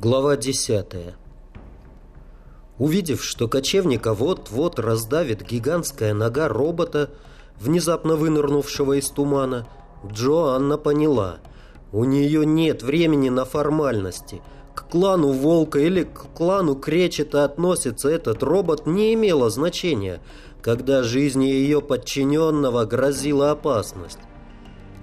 Глава десятая Увидев, что кочевника вот-вот раздавит гигантская нога робота, внезапно вынырнувшего из тумана, Джоанна поняла, у нее нет времени на формальности. К клану Волка или к клану Кречета относится этот робот не имело значения, когда жизни ее подчиненного грозила опасность.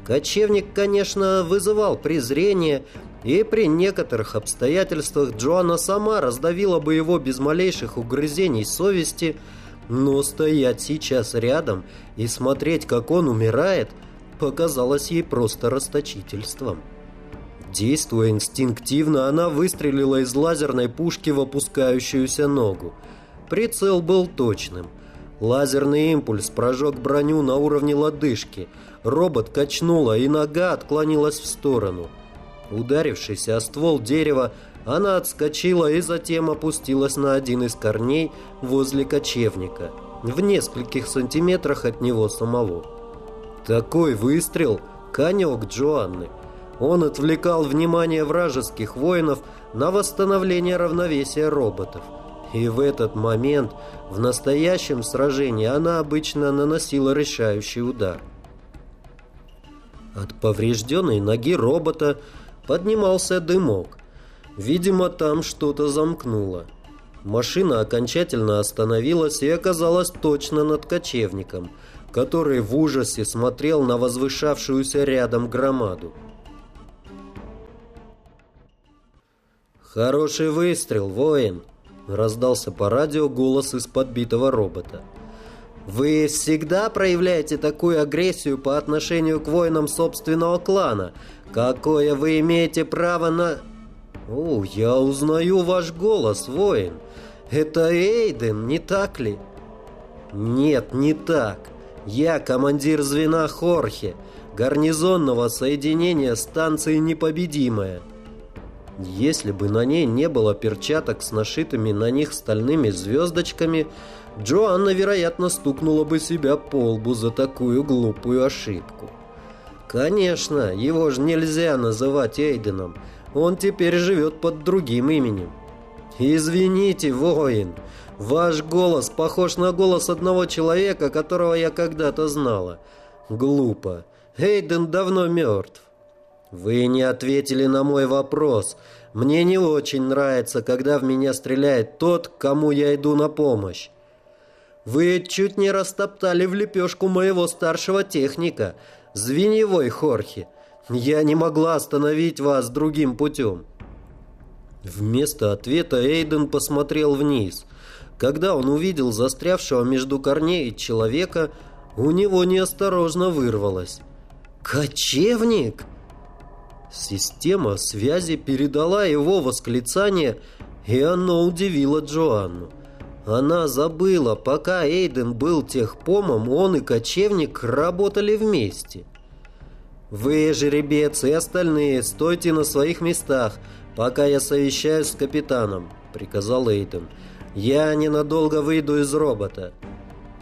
Кочевник, конечно, вызывал презрение и при некоторых обстоятельствах Джоанна сама раздавила бы его без малейших угрызений совести, но стоять сейчас рядом и смотреть, как он умирает, показалось ей просто расточительством. Действуя инстинктивно, она выстрелила из лазерной пушки в опускающуюся ногу. Прицел был точным. Лазерный импульс прожег броню на уровне лодыжки. Робот качнула, и нога отклонилась в сторону – Ударившись о ствол дерева, она отскочила и затем опустилась на один из корней возле кочевника, в нескольких сантиметрах от него самого. Такой выстрел – конек Джоанны. Он отвлекал внимание вражеских воинов на восстановление равновесия роботов. И в этот момент в настоящем сражении она обычно наносила решающий удар. От поврежденной ноги робота – поднимался дымок. Видимо, там что-то замкнуло. Машина окончательно остановилась и оказалась точно над кочевником, который в ужасе смотрел на возвышавшуюся рядом громаду. «Хороший выстрел, воин!» — раздался по радио голос из подбитого робота. «Вы всегда проявляете такую агрессию по отношению к воинам собственного клана, «Какое вы имеете право на...» «О, я узнаю ваш голос, воин. Это Эйден, не так ли?» «Нет, не так. Я командир звена Хорхе, гарнизонного соединения станции «Непобедимая». Если бы на ней не было перчаток с нашитыми на них стальными звездочками, Джоанна, вероятно, стукнула бы себя по лбу за такую глупую ошибку. Конечно, его же нельзя называть Эйденом. Он теперь живет под другим именем. Извините, воин, ваш голос похож на голос одного человека, которого я когда-то знала. Глупо. Эйден давно мертв. Вы не ответили на мой вопрос. Мне не очень нравится, когда в меня стреляет тот, кому я иду на помощь. Вы чуть не растоптали в лепешку моего старшего техника – звеньевой Хорхе. Я не могла остановить вас другим путем». Вместо ответа Эйден посмотрел вниз. Когда он увидел застрявшего между корней человека, у него неосторожно вырвалось. «Кочевник!» Система связи передала его восклицание, и оно удивило Джоанну. Она забыла, пока Эйден был техпомом, он и кочевник работали вместе. «Вы, жеребец, и остальные, стойте на своих местах, пока я совещаюсь с капитаном», — приказал Эйден. «Я ненадолго выйду из робота».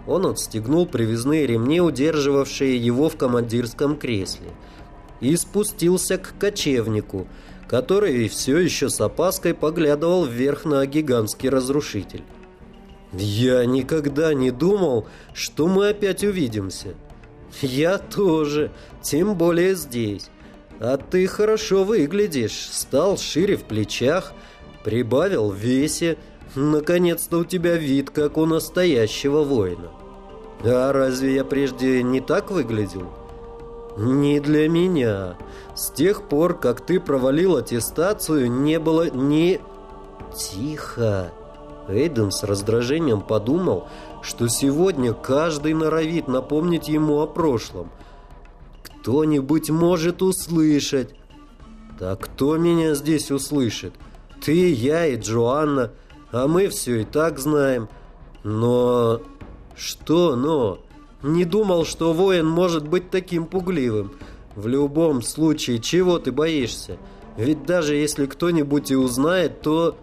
Он отстегнул привязные ремни, удерживавшие его в командирском кресле, и спустился к кочевнику, который все еще с опаской поглядывал вверх на гигантский разрушитель. «Я никогда не думал, что мы опять увидимся». «Я тоже, тем более здесь. А ты хорошо выглядишь, стал шире в плечах, прибавил в весе. Наконец-то у тебя вид, как у настоящего воина. А разве я прежде не так выглядел?» «Не для меня. С тех пор, как ты провалил аттестацию, не было ни...» «Тихо!» Эйден с раздражением подумал, что сегодня каждый норовит напомнить ему о прошлом. Кто-нибудь может услышать. Так кто меня здесь услышит? Ты, я и Джоанна, а мы все и так знаем. Но... Что но? Не думал, что воин может быть таким пугливым. В любом случае, чего ты боишься? Ведь даже если кто-нибудь и узнает, то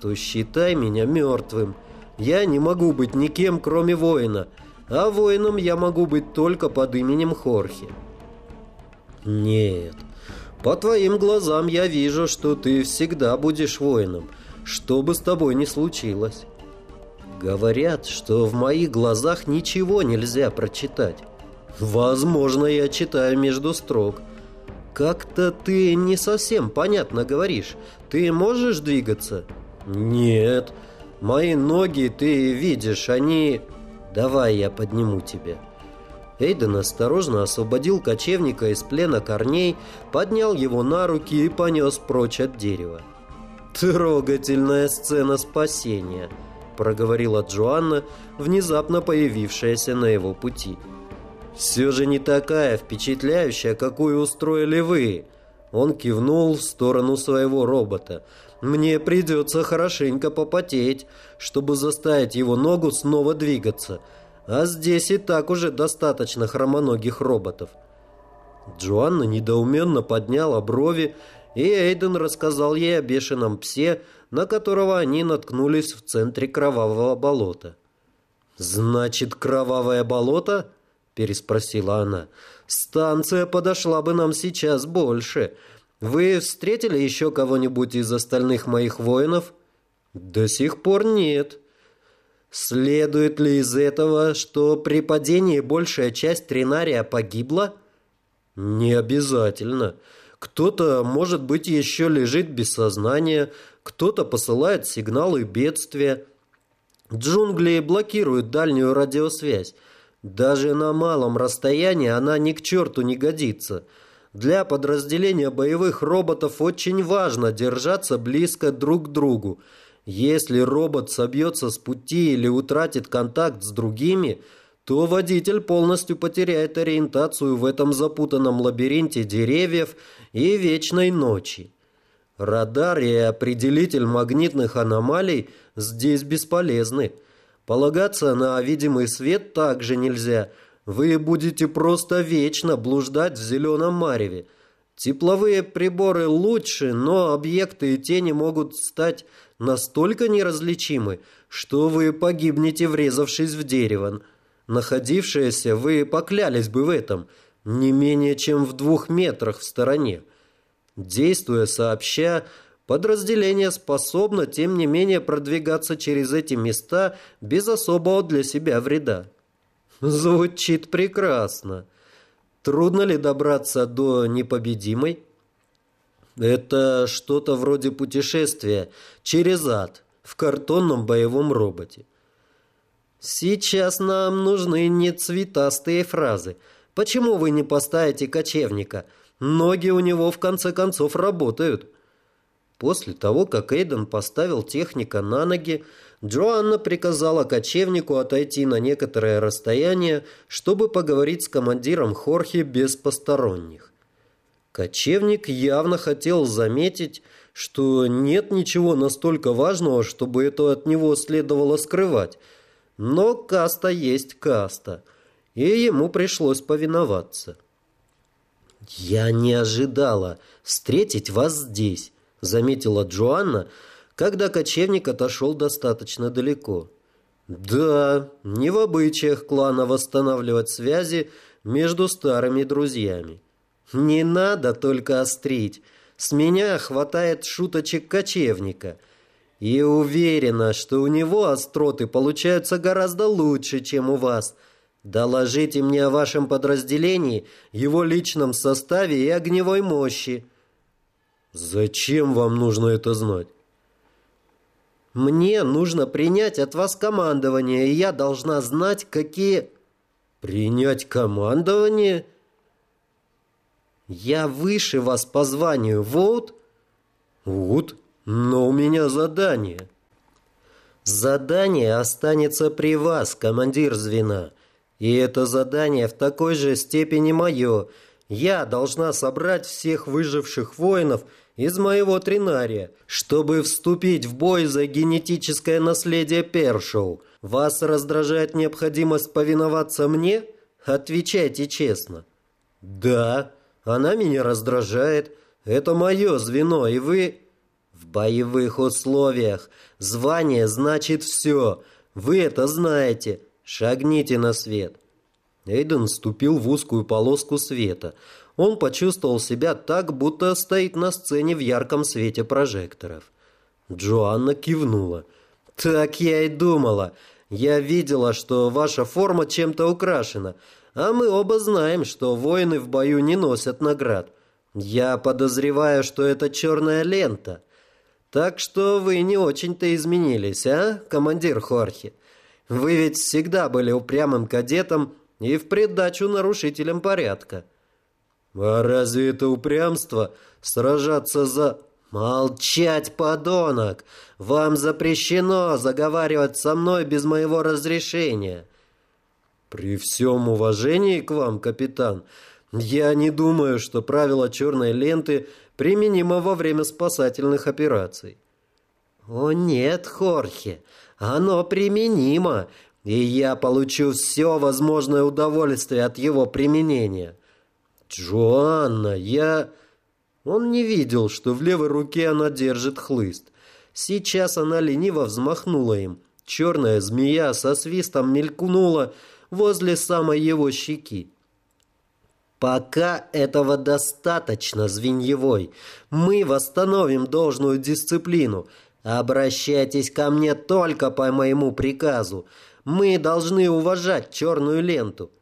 то считай меня мертвым. Я не могу быть никем, кроме воина, а воином я могу быть только под именем Хорхи. Нет, По твоим глазам я вижу, что ты всегда будешь воином, что бы с тобой ни случилось. Говорят, что в моих глазах ничего нельзя прочитать. Возможно, я читаю между строк. Как-то ты не совсем понятно говоришь. Ты можешь двигаться? Нет. Мои ноги, ты видишь, они... Давай я подниму тебя. Эйден осторожно освободил кочевника из плена корней, поднял его на руки и понес прочь от дерева. Трогательная сцена спасения — проговорила Джоанна, внезапно появившаяся на его пути. «Все же не такая впечатляющая, какую устроили вы!» Он кивнул в сторону своего робота. «Мне придется хорошенько попотеть, чтобы заставить его ногу снова двигаться. А здесь и так уже достаточно хромоногих роботов». Джоанна недоуменно подняла брови, и Эйден рассказал ей о бешеном псе, на которого они наткнулись в центре кровавого болота. «Значит, кровавое болото?» – переспросила она. «Станция подошла бы нам сейчас больше. Вы встретили еще кого-нибудь из остальных моих воинов?» «До сих пор нет». «Следует ли из этого, что при падении большая часть тринария погибла?» «Не обязательно. Кто-то, может быть, еще лежит без сознания, кто-то посылает сигналы бедствия. Джунгли блокируют дальнюю радиосвязь. Даже на малом расстоянии она ни к черту не годится. Для подразделения боевых роботов очень важно держаться близко друг к другу. Если робот собьется с пути или утратит контакт с другими, то водитель полностью потеряет ориентацию в этом запутанном лабиринте деревьев и вечной ночи. Радар и определитель магнитных аномалий здесь бесполезны. Полагаться на видимый свет также нельзя. Вы будете просто вечно блуждать в зеленом мареве. Тепловые приборы лучше, но объекты и тени могут стать настолько неразличимы, что вы погибнете, врезавшись в дерево. Находившиеся, вы поклялись бы в этом, не менее чем в двух метрах в стороне. Действуя сообща, подразделение способно, тем не менее, продвигаться через эти места без особого для себя вреда. Звучит прекрасно. Трудно ли добраться до непобедимой? Это что-то вроде путешествия через ад в картонном боевом роботе. Сейчас нам нужны не цветастые фразы. Почему вы не поставите кочевника – Ноги у него в конце концов работают. После того, как Эйден поставил техника на ноги, Джоанна приказала кочевнику отойти на некоторое расстояние, чтобы поговорить с командиром Хорхи без посторонних. Кочевник явно хотел заметить, что нет ничего настолько важного, чтобы это от него следовало скрывать. Но каста есть каста, и ему пришлось повиноваться. «Я не ожидала встретить вас здесь», — заметила Джоанна, когда кочевник отошел достаточно далеко. «Да, не в обычаях клана восстанавливать связи между старыми друзьями. Не надо только острить. С меня хватает шуточек кочевника. И уверена, что у него остроты получаются гораздо лучше, чем у вас». Доложите мне о вашем подразделении, его личном составе и огневой мощи. Зачем вам нужно это знать? Мне нужно принять от вас командование, и я должна знать, какие... Принять командование? Я выше вас по званию, вот? Вот, но у меня задание. Задание останется при вас, командир звена. И это задание в такой же степени мое. Я должна собрать всех выживших воинов из моего тринария, чтобы вступить в бой за генетическое наследие Першоу. Вас раздражает необходимость повиноваться мне? Отвечайте честно. Да, она меня раздражает. Это мое звено, и вы... В боевых условиях звание значит все. Вы это знаете. «Шагните на свет!» Эйден ступил в узкую полоску света. он почувствовал себя так, будто стоит на сцене в ярком свете прожекторов. Джоанна кивнула. «Так я и думала. Я видела, что ваша форма чем-то украшена, а мы оба знаем, что воины в бою не носят наград. Я подозреваю, что это черная лента. Так что вы не очень-то изменились, а, командир Хорхи? Вы ведь всегда были упрямым кадетом и в придачу нарушителем порядка». «А разве это упрямство сражаться за...» «Молчать, подонок! Вам запрещено заговаривать со мной без моего разрешения!» «При всем уважении к вам, капитан, я не думаю, что правило черной ленты применимо во время спасательных операций». «О нет, Хорхе, оно применимо, и я получу все возможное удовольствие от его применения». «Джоанна, я...» Он не видел, что в левой руке она держит хлыст. Сейчас она лениво взмахнула им. Черная змея со свистом мелькнула возле самой его щеки. «Пока этого достаточно, Звеньевой. Мы восстановим должную дисциплину. Обращайтесь ко мне только по моему приказу. Мы должны уважать черную ленту.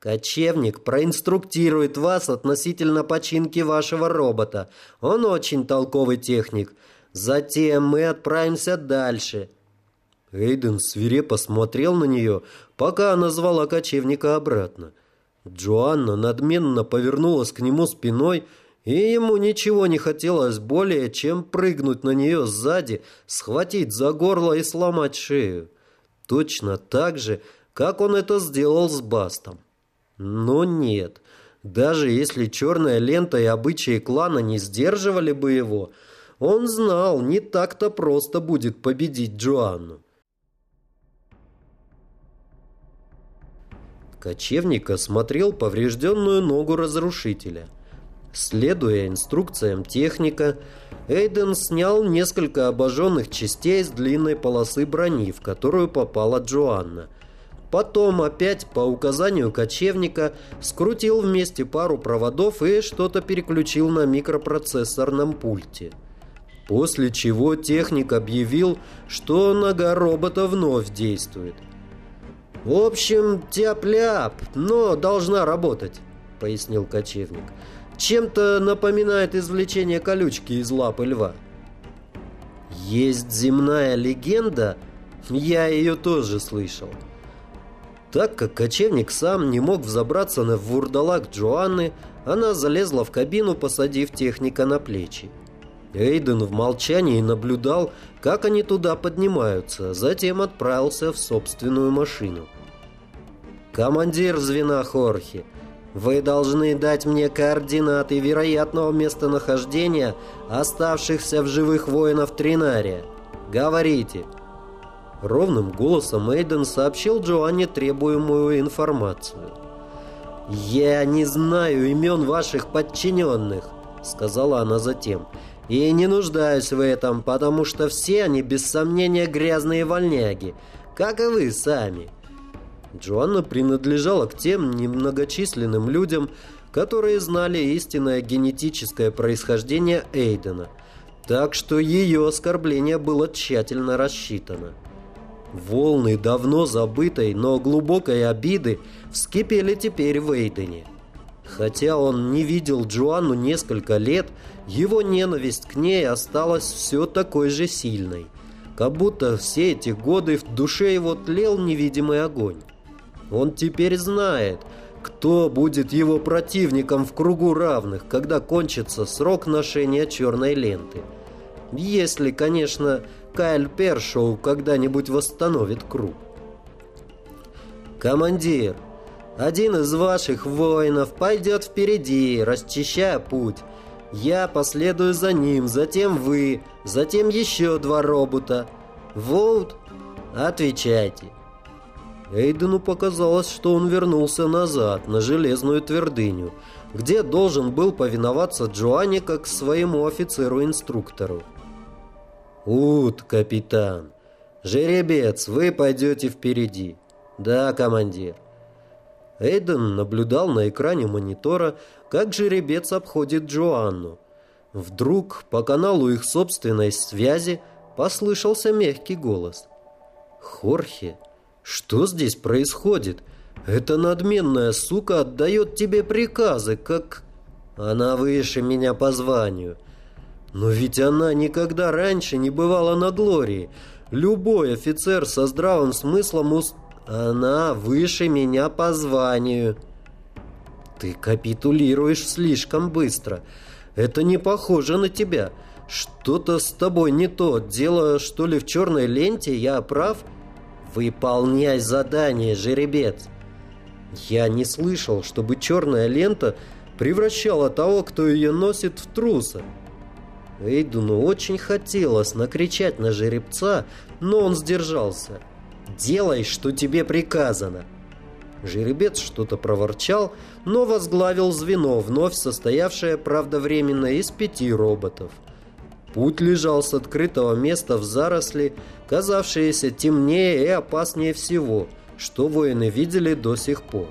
Кочевник проинструктирует вас относительно починки вашего робота. Он очень толковый техник. Затем мы отправимся дальше». Эйден свирепо смотрел на нее, пока она звала кочевника обратно. Джоанна надменно повернулась к нему спиной, и ему ничего не хотелось более, чем прыгнуть на нее сзади, схватить за горло и сломать шею. Точно так же, как он это сделал с Бастом. Но нет. Даже если черная лента и обычаи клана не сдерживали бы его, он знал, не так-то просто будет победить Джоанну. Кочевник осмотрел поврежденную ногу разрушителя. Следуя инструкциям техника, Эйден снял несколько обожженных частей с длинной полосы брони, в которую попала Джоанна – Потом опять по указанию кочевника скрутил вместе пару проводов и что-то переключил на микропроцессорном пульте. После чего техник объявил, что нога робота вновь действует. «В общем, тяп-ляп, но должна работать», — пояснил кочевник. «Чем-то напоминает извлечение колючки из лапы льва». «Есть земная легенда?» Я ее тоже слышал. Так как кочевник сам не мог взобраться на вурдалак Джоанны, она залезла в кабину, посадив техника на плечи. Эйден в молчании наблюдал, как они туда поднимаются, затем отправился в собственную машину. «Командир звена Хорхи, вы должны дать мне координаты вероятного местонахождения оставшихся в живых воинов Тринария. Говорите!» Ровным голосом Эйден сообщил Джоанне требуемую информацию. «Я не знаю имен ваших подчиненных», — сказала она затем. «И не нуждаюсь в этом, потому что все они, без сомнения, грязные вольняги, как и вы сами». Джоанна принадлежала к тем немногочисленным людям, которые знали истинное генетическое происхождение Эйдена, так что ее оскорбление было тщательно рассчитано. Волны давно забытой, но глубокой обиды вскипели теперь в Эйдене. Хотя он не видел Джоанну несколько лет, его ненависть к ней осталась все такой же сильной. Как будто все эти годы в душе его тлел невидимый огонь. Он теперь знает, кто будет его противником в кругу равных, когда кончится срок ношения черной ленты. Если, конечно, Кайл Першоу когда-нибудь восстановит круг. «Командир, один из ваших воинов пойдет впереди, расчищая путь. Я последую за ним, затем вы, затем еще два робота. Вот, отвечайте». Эйдену показалось, что он вернулся назад, на железную твердыню, где должен был повиноваться Джоанне как своему офицеру-инструктору. «Ут, капитан! Жеребец, вы пойдете впереди!» «Да, командир!» Эйден наблюдал на экране монитора, как жеребец обходит Джоанну. Вдруг по каналу их собственной связи послышался мягкий голос. «Хорхе, что здесь происходит? Эта надменная сука отдает тебе приказы, как...» «Она выше меня по званию». «Но ведь она никогда раньше не бывала на Глории. Любой офицер со здравым смыслом уст... Она выше меня по званию». «Ты капитулируешь слишком быстро. Это не похоже на тебя. Что-то с тобой не то. Дело, что ли, в черной ленте? Я прав?» «Выполняй задание, жеребец!» Я не слышал, чтобы черная лента превращала того, кто ее носит, в труса. Эйдуну очень хотелось накричать на жеребца, но он сдержался. «Делай, что тебе приказано!» Жеребец что-то проворчал, но возглавил звено, вновь состоявшее, правда, временно из пяти роботов. Путь лежал с открытого места в заросли, казавшиеся темнее и опаснее всего, что воины видели до сих пор.